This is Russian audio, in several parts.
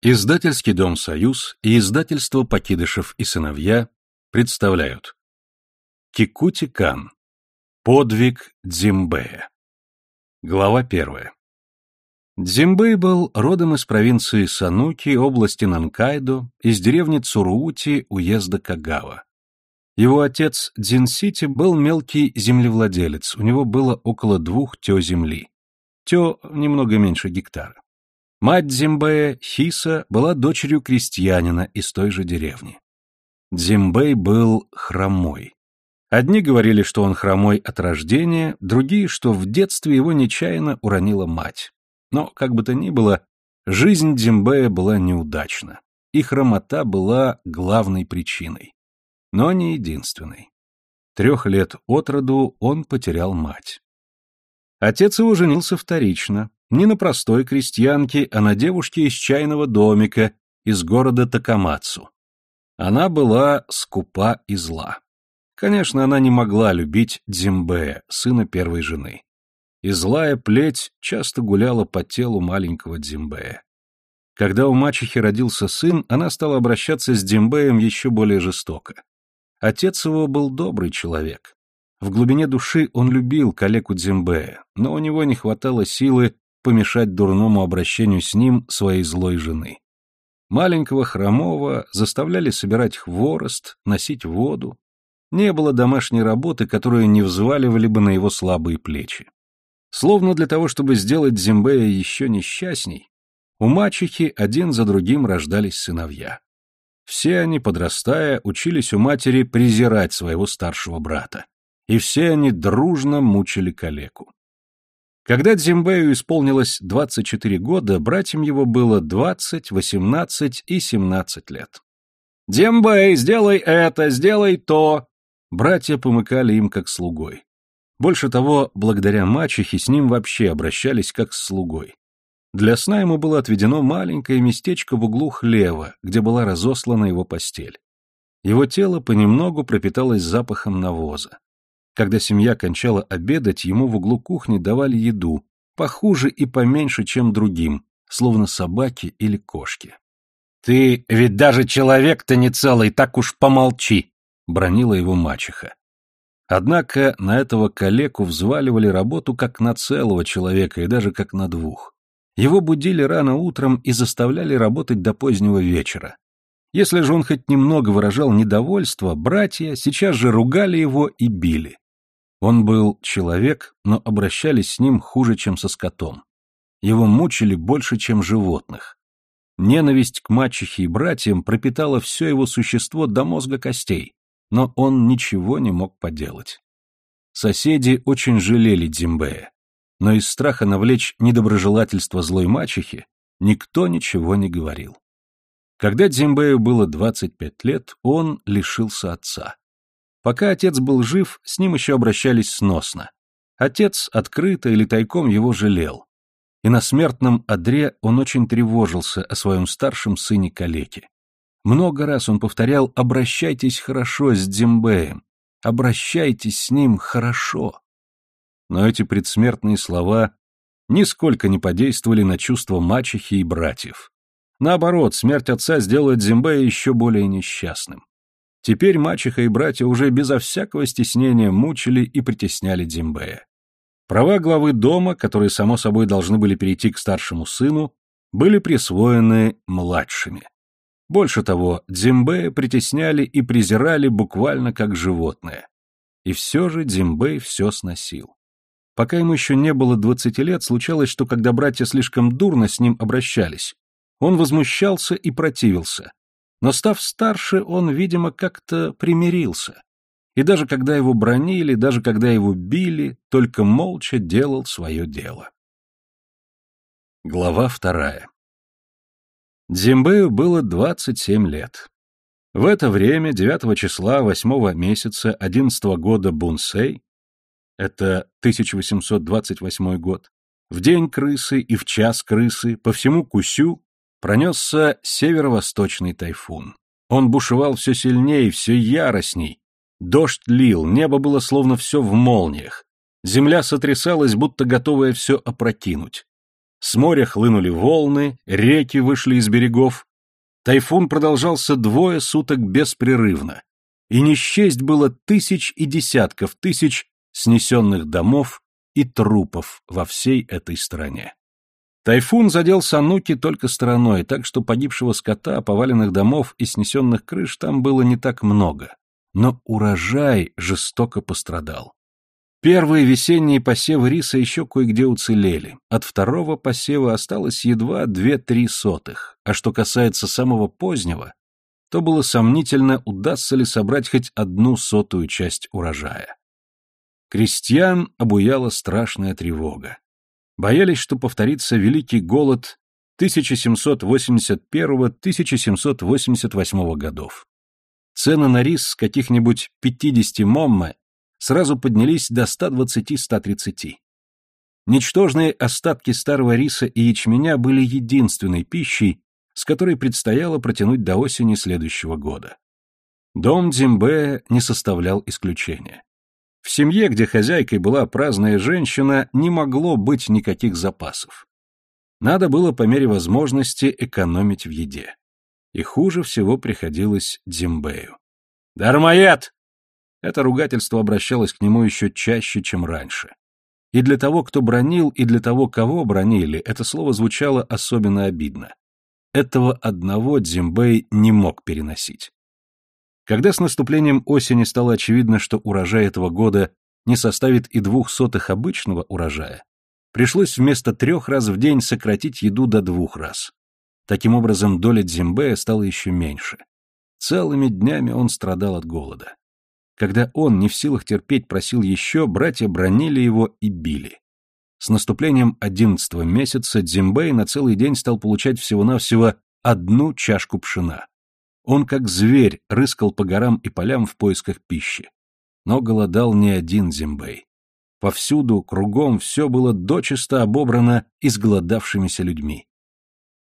Издательский дом «Союз» и издательство «Покидышев и сыновья» представляют Кикути-Кан. Подвиг Дзимбея. Глава первая. Дзимбэй был родом из провинции Сануки, области Нанкайдо, из деревни Цуруути, уезда Кагава. Его отец Дзинсити был мелкий землевладелец, у него было около двух тё земли. Тё немного меньше гектара. Мать Дзимбэя, Хиса, была дочерью крестьянина из той же деревни. Дзимбэй был хромой. Одни говорили, что он хромой от рождения, другие, что в детстве его нечаянно уронила мать. Но, как бы то ни было, жизнь Дзимбэя была неудачна, и хромота была главной причиной. Но не единственной. Трех лет от роду он потерял мать. Отец его женился вторично, не на простой крестьянке, а на девушке из чайного домика из города Такамацу. Она была скупа и зла. Конечно, она не могла любить Дзимбея, сына первой жены. И злая плеть часто гуляла по телу маленького Дзимбея. Когда у мачехи родился сын, она стала обращаться с Дзимбеем еще более жестоко. Отец его был добрый человек. В глубине души он любил калеку Дзимбея, но у него не хватало силы помешать дурному обращению с ним своей злой жены. Маленького хромого заставляли собирать хворост, носить воду. Не было домашней работы, которую не взваливали бы на его слабые плечи. Словно для того, чтобы сделать Зимбея еще несчастней, у мачехи один за другим рождались сыновья. Все они, подрастая, учились у матери презирать своего старшего брата. И все они дружно мучили калеку. Когда Дзимбею исполнилось 24 года, братьям его было 20, 18 и 17 лет. «Дзимбэй, сделай это, сделай то!» Братья помыкали им как слугой. Больше того, благодаря мачехе с ним вообще обращались как с слугой. Для сна ему было отведено маленькое местечко в углу хлева, где была разослана его постель. Его тело понемногу пропиталось запахом навоза. Когда семья кончала обедать, ему в углу кухни давали еду, похуже и поменьше, чем другим, словно собаки или кошки. «Ты ведь даже человек-то не целый, так уж помолчи!» — бронила его мачеха. Однако на этого калеку взваливали работу как на целого человека и даже как на двух. Его будили рано утром и заставляли работать до позднего вечера. Если же он хоть немного выражал недовольство, братья сейчас же ругали его и били. Он был человек, но обращались с ним хуже, чем со скотом. Его мучили больше, чем животных. Ненависть к мачехе и братьям пропитала все его существо до мозга костей, но он ничего не мог поделать. Соседи очень жалели Дзимбея, но из страха навлечь недоброжелательство злой мачехи никто ничего не говорил. Когда Дзимбею было 25 лет, он лишился отца. Пока отец был жив, с ним еще обращались сносно. Отец открыто или тайком его жалел. И на смертном одре он очень тревожился о своем старшем сыне Калеке. Много раз он повторял «обращайтесь хорошо с Дзимбеем, обращайтесь с ним хорошо». Но эти предсмертные слова нисколько не подействовали на чувства мачехи и братьев. Наоборот, смерть отца сделала Дзимбея еще более несчастным. Теперь мачеха и братья уже безо всякого стеснения мучили и притесняли Дзимбея. Права главы дома, которые, само собой, должны были перейти к старшему сыну, были присвоены младшими. Больше того, Дзимбея притесняли и презирали буквально как животное. И все же Дзимбей все сносил. Пока ему еще не было двадцати лет, случалось, что когда братья слишком дурно с ним обращались, он возмущался и противился, но став старше, он, видимо, как-то примирился. И даже когда его бронили, даже когда его били, только молча делал свое дело. Глава вторая. Дзимбею было 27 лет. В это время, 9 числа 8 месяца 11 года Бунсей, это 1828 год, в день крысы и в час крысы по всему Кусю пронесся северо-восточный тайфун. Он бушевал все сильнее, все яростней. Дождь лил, небо было словно все в молниях. Земля сотрясалась, будто готовая все опрокинуть. С моря хлынули волны, реки вышли из берегов. Тайфун продолжался двое суток беспрерывно, и не было тысяч и десятков тысяч снесенных домов и трупов во всей этой стране. Тайфун задел Сануки только стороной, так что погибшего скота, поваленных домов и снесенных крыш там было не так много. Но урожай жестоко пострадал. Первые весенние посевы риса еще кое-где уцелели. От второго посева осталось едва две-три сотых. А что касается самого позднего, то было сомнительно, удастся ли собрать хоть одну сотую часть урожая. Крестьян обуяла страшная тревога. Боялись, что повторится великий голод 1781-1788 годов. Цены на рис с каких-нибудь 50 момме сразу поднялись до 120-130. Ничтожные остатки старого риса и ячменя были единственной пищей, с которой предстояло протянуть до осени следующего года. Дом Дзимбе не составлял исключения. В семье, где хозяйкой была праздная женщина, не могло быть никаких запасов. Надо было по мере возможности экономить в еде. И хуже всего приходилось Дзимбею. «Дармоед!» Это ругательство обращалось к нему еще чаще, чем раньше. И для того, кто бронил, и для того, кого бронили, это слово звучало особенно обидно. Этого одного Дзимбей не мог переносить. Когда с наступлением осени стало очевидно, что урожай этого года не составит и двух сотых обычного урожая, пришлось вместо трех раз в день сократить еду до двух раз. Таким образом, доля Дзимбея стала еще меньше. Целыми днями он страдал от голода. Когда он, не в силах терпеть, просил еще, братья бронили его и били. С наступлением одиннадцатого месяца Дзимбей на целый день стал получать всего-навсего одну чашку пшена. Он, как зверь, рыскал по горам и полям в поисках пищи. Но голодал не один Зимбей. Повсюду, кругом, все было дочисто обобрано изголодавшимися людьми.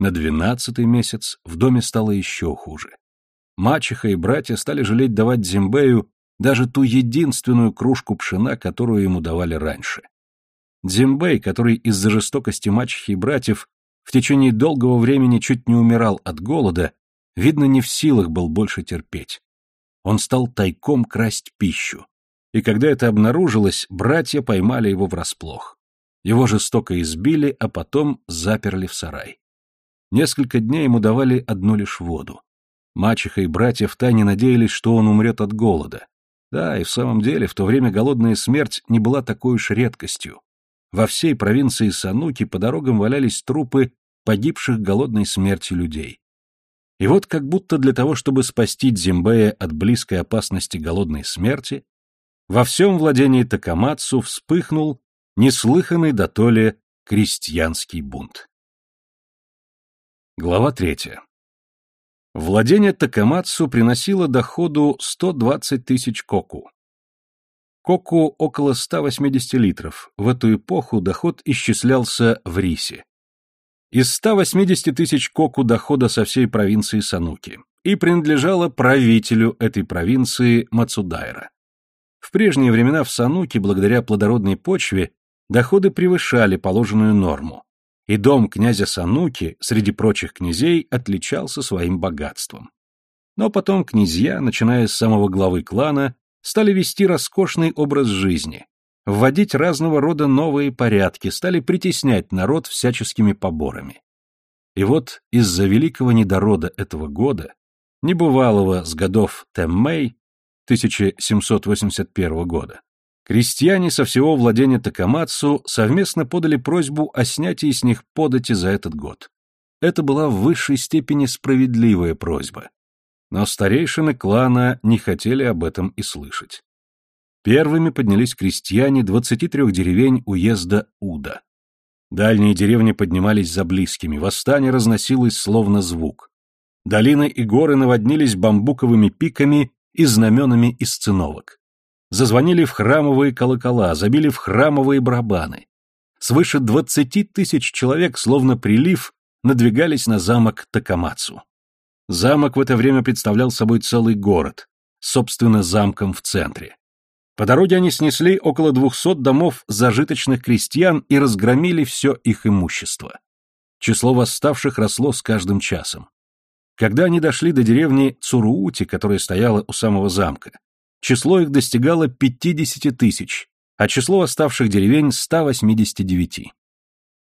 На двенадцатый месяц в доме стало еще хуже. Мачеха и братья стали жалеть давать Зимбею даже ту единственную кружку пшена, которую ему давали раньше. Дзимбей, который из-за жестокости мачехи и братьев в течение долгого времени чуть не умирал от голода, видно, не в силах был больше терпеть. Он стал тайком красть пищу. И когда это обнаружилось, братья поймали его врасплох. Его жестоко избили, а потом заперли в сарай. Несколько дней ему давали одну лишь воду. Мачеха и братья втайне надеялись, что он умрет от голода. Да, и в самом деле, в то время голодная смерть не была такой уж редкостью. Во всей провинции Сануки по дорогам валялись трупы погибших голодной смертью людей. И вот как будто для того, чтобы спасти Дзимбея от близкой опасности голодной смерти, во всем владении Такамацу вспыхнул неслыханный дотоле крестьянский бунт. Глава третья. Владение Такамацу приносило доходу 120 тысяч коку. Коку около 180 литров. В эту эпоху доход исчислялся в рисе из 180 тысяч коку дохода со всей провинции Сануки и принадлежала правителю этой провинции Мацудайра. В прежние времена в Сануки, благодаря плодородной почве, доходы превышали положенную норму, и дом князя Сануки среди прочих князей отличался своим богатством. Но потом князья, начиная с самого главы клана, стали вести роскошный образ жизни, вводить разного рода новые порядки, стали притеснять народ всяческими поборами. И вот из-за великого недорода этого года, небывалого с годов Теммей 1781 года, крестьяне со всего владения Такамацу совместно подали просьбу о снятии с них подати за этот год. Это была в высшей степени справедливая просьба. Но старейшины клана не хотели об этом и слышать. Первыми поднялись крестьяне 23 деревень уезда Уда. Дальние деревни поднимались за близкими, восстание разносилось словно звук. Долины и горы наводнились бамбуковыми пиками и знаменами из циновок. Зазвонили в храмовые колокола, забили в храмовые барабаны. Свыше двадцати тысяч человек, словно прилив, надвигались на замок Такамацу. Замок в это время представлял собой целый город, собственно, замком в центре. По дороге они снесли около двухсот домов зажиточных крестьян и разгромили все их имущество. Число восставших росло с каждым часом. Когда они дошли до деревни Цуруути, которая стояла у самого замка, число их достигало 50 тысяч, а число оставших деревень — 189.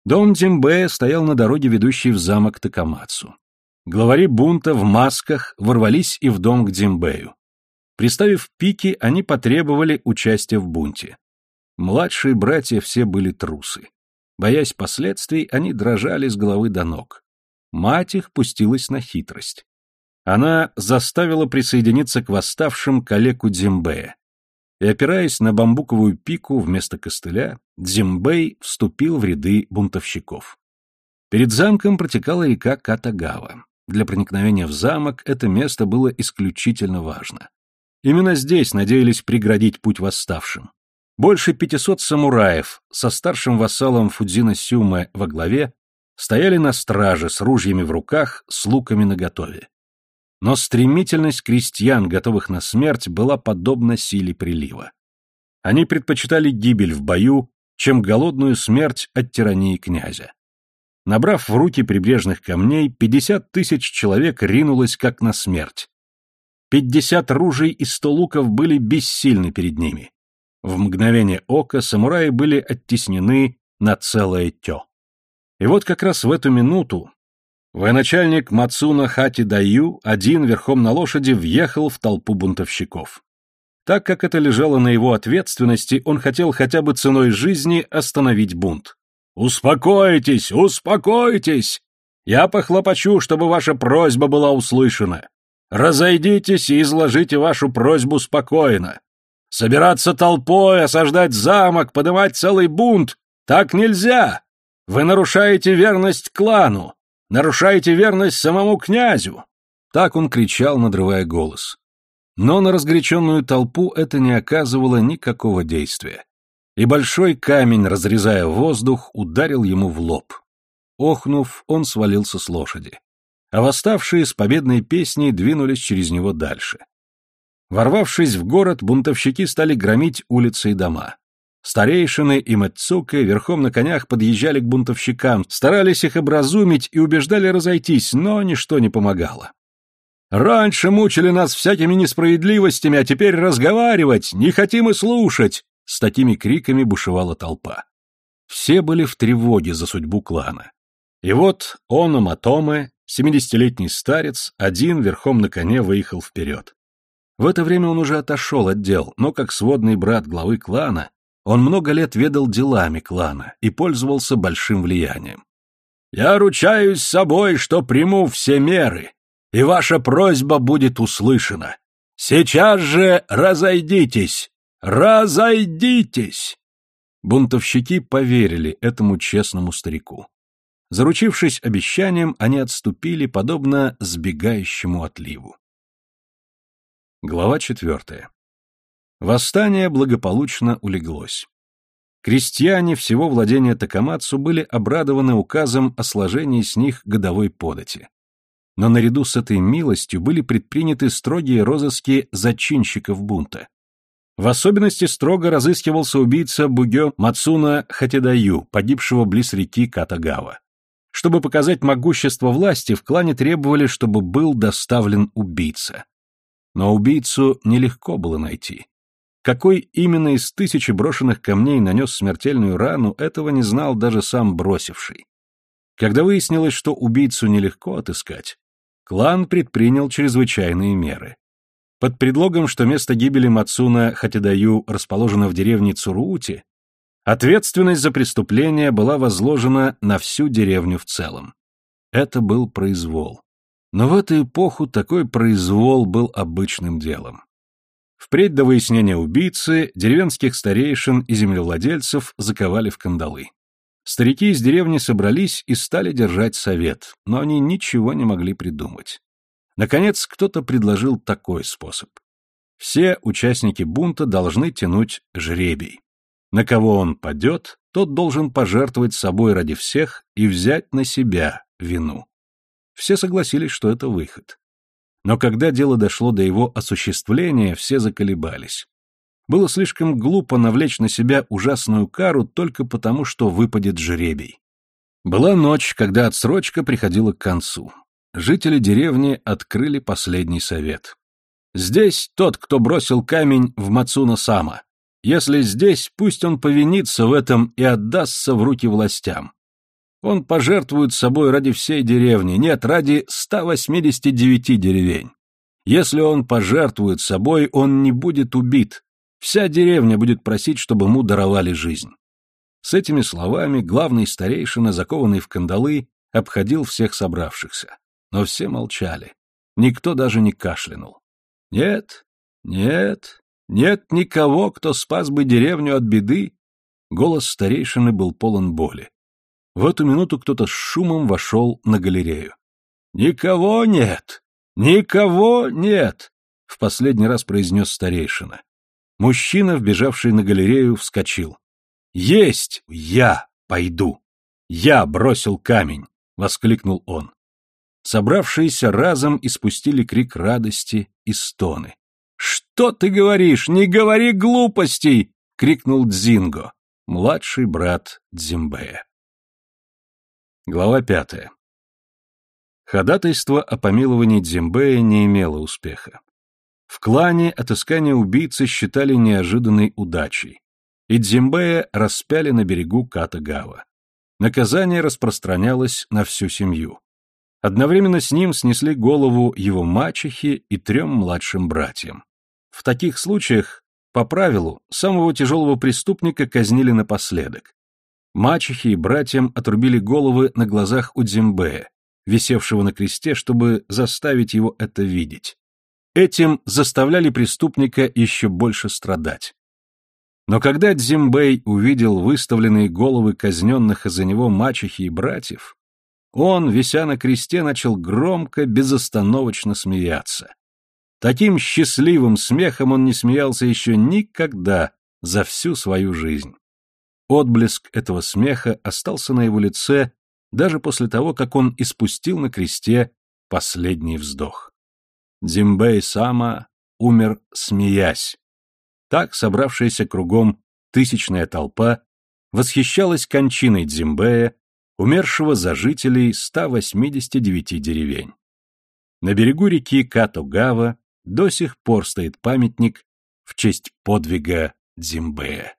Дом Дзимбе стоял на дороге, ведущей в замок Такамацу. Главари бунта в масках ворвались и в дом к Дзимбею. Приставив пики, они потребовали участия в бунте. Младшие братья все были трусы. Боясь последствий, они дрожали с головы до ног. Мать их пустилась на хитрость. Она заставила присоединиться к восставшим калеку Дзимбея. И, опираясь на бамбуковую пику вместо костыля, Дзимбей вступил в ряды бунтовщиков. Перед замком протекала река Катагава. Для проникновения в замок это место было исключительно важно. Именно здесь надеялись преградить путь восставшим. Больше 500 самураев со старшим вассалом Фудзина Сюме во главе стояли на страже с ружьями в руках, с луками наготове. Но стремительность крестьян, готовых на смерть, была подобна силе прилива. Они предпочитали гибель в бою, чем голодную смерть от тирании князя. Набрав в руки прибрежных камней, 50 тысяч человек ринулось как на смерть. Пятьдесят ружей и сто луков были бессильны перед ними. В мгновение ока самураи были оттеснены на целое тё. И вот как раз в эту минуту военачальник Мацуна Хати Даю один верхом на лошади въехал в толпу бунтовщиков. Так как это лежало на его ответственности, он хотел хотя бы ценой жизни остановить бунт. «Успокойтесь, успокойтесь! Я похлопочу, чтобы ваша просьба была услышана. Разойдитесь и изложите вашу просьбу спокойно. Собираться толпой, осаждать замок, поднимать целый бунт — так нельзя! Вы нарушаете верность клану, нарушаете верность самому князю!» Так он кричал, надрывая голос. Но на разгоряченную толпу это не оказывало никакого действия. И большой камень, разрезая воздух, ударил ему в лоб. Охнув, он свалился с лошади. А восставшие с победной песней двинулись через него дальше. Ворвавшись в город, бунтовщики стали громить улицы и дома. Старейшины и Мэтцука верхом на конях подъезжали к бунтовщикам, старались их образумить и убеждали разойтись, но ничто не помогало. «Раньше мучили нас всякими несправедливостями, а теперь разговаривать, не хотим и слушать!» С такими криками бушевала толпа. Все были в тревоге за судьбу клана. И вот Оно Матоме, семидесятилетний старец, один верхом на коне выехал вперед. В это время он уже отошел от дел, но как сводный брат главы клана, он много лет ведал делами клана и пользовался большим влиянием. «Я ручаюсь собой, что приму все меры, и ваша просьба будет услышана. Сейчас же разойдитесь! Разойдитесь!» Бунтовщики поверили этому честному старику. Заручившись обещанием, они отступили, подобно сбегающему отливу. Глава четвертая. Восстание благополучно улеглось. Крестьяне всего владения Такамацу были обрадованы указом о сложении с них годовой подати. Но наряду с этой милостью были предприняты строгие розыски зачинщиков бунта. В особенности строго разыскивался убийца Бугё Мацуна Хатидаю, погибшего близ реки Катагава. Чтобы показать могущество власти, в клане требовали, чтобы был доставлен убийца. Но убийцу нелегко было найти. Какой именно из тысячи брошенных камней нанес смертельную рану, этого не знал даже сам бросивший. Когда выяснилось, что убийцу нелегко отыскать, клан предпринял чрезвычайные меры. Под предлогом, что место гибели Мацуна Хатидаю расположено в деревне Цуруути, ответственность за преступление была возложена на всю деревню в целом. Это был произвол. Но в эту эпоху такой произвол был обычным делом. Впредь до выяснения убийцы деревенских старейшин и землевладельцев заковали в кандалы. Старики из деревни собрались и стали держать совет, но они ничего не могли придумать. Наконец, кто-то предложил такой способ. Все участники бунта должны тянуть жребий. На кого он падет, тот должен пожертвовать собой ради всех и взять на себя вину. Все согласились, что это выход. Но когда дело дошло до его осуществления, все заколебались. Было слишком глупо навлечь на себя ужасную кару только потому, что выпадет жребий. Была ночь, когда отсрочка приходила к концу. Жители деревни открыли последний совет. Здесь тот, кто бросил камень в Мацуна Сама. Если здесь, пусть он повинится в этом и отдастся в руки властям. Он пожертвует собой ради всей деревни, нет, ради 189 деревень. Если он пожертвует собой, он не будет убит. Вся деревня будет просить, чтобы ему даровали жизнь. С этими словами главный старейшина, закованный в кандалы, обходил всех собравшихся. Но все молчали. Никто даже не кашлянул. Нет, нет, нет никого, кто спас бы деревню от беды. Голос старейшины был полон боли. В эту минуту кто-то с шумом вошел на галерею. «Никого нет! Никого нет!» — в последний раз произнес старейшина. Мужчина, вбежавший на галерею, вскочил. «Есть! Я пойду! Я бросил камень!» — воскликнул он. Собравшиеся разом испустили крик радости и стоны. «Что ты говоришь? Не говори глупостей!» — крикнул Дзинго, младший брат Дзимбея. Глава пятая. Ходатайство о помиловании Дзимбея не имело успеха. В клане отыскание убийцы считали неожиданной удачей, и Дзимбея распяли на берегу Катагава. Наказание распространялось на всю семью. Одновременно с ним снесли голову его мачехи и трем младшим братьям. В таких случаях, по правилу, самого тяжелого преступника казнили напоследок. Мачехи и братьям отрубили головы на глазах у Дзимбея, висевшего на кресте, чтобы заставить его это видеть. Этим заставляли преступника еще больше страдать. Но когда Дзимбей увидел выставленные головы казненных из-за него мачехи и братьев, он, вися на кресте, начал громко, безостановочно смеяться. Таким счастливым смехом он не смеялся еще никогда за всю свою жизнь. Отблеск этого смеха остался на его лице даже после того, как он испустил на кресте последний вздох. Дзимбей Сама умер, смеясь. Так собравшаяся кругом тысячная толпа восхищалась кончиной Дзимбея, умершего за жителей 189 деревень. На берегу реки Катогава до сих пор стоит памятник в честь подвига Дзимбея.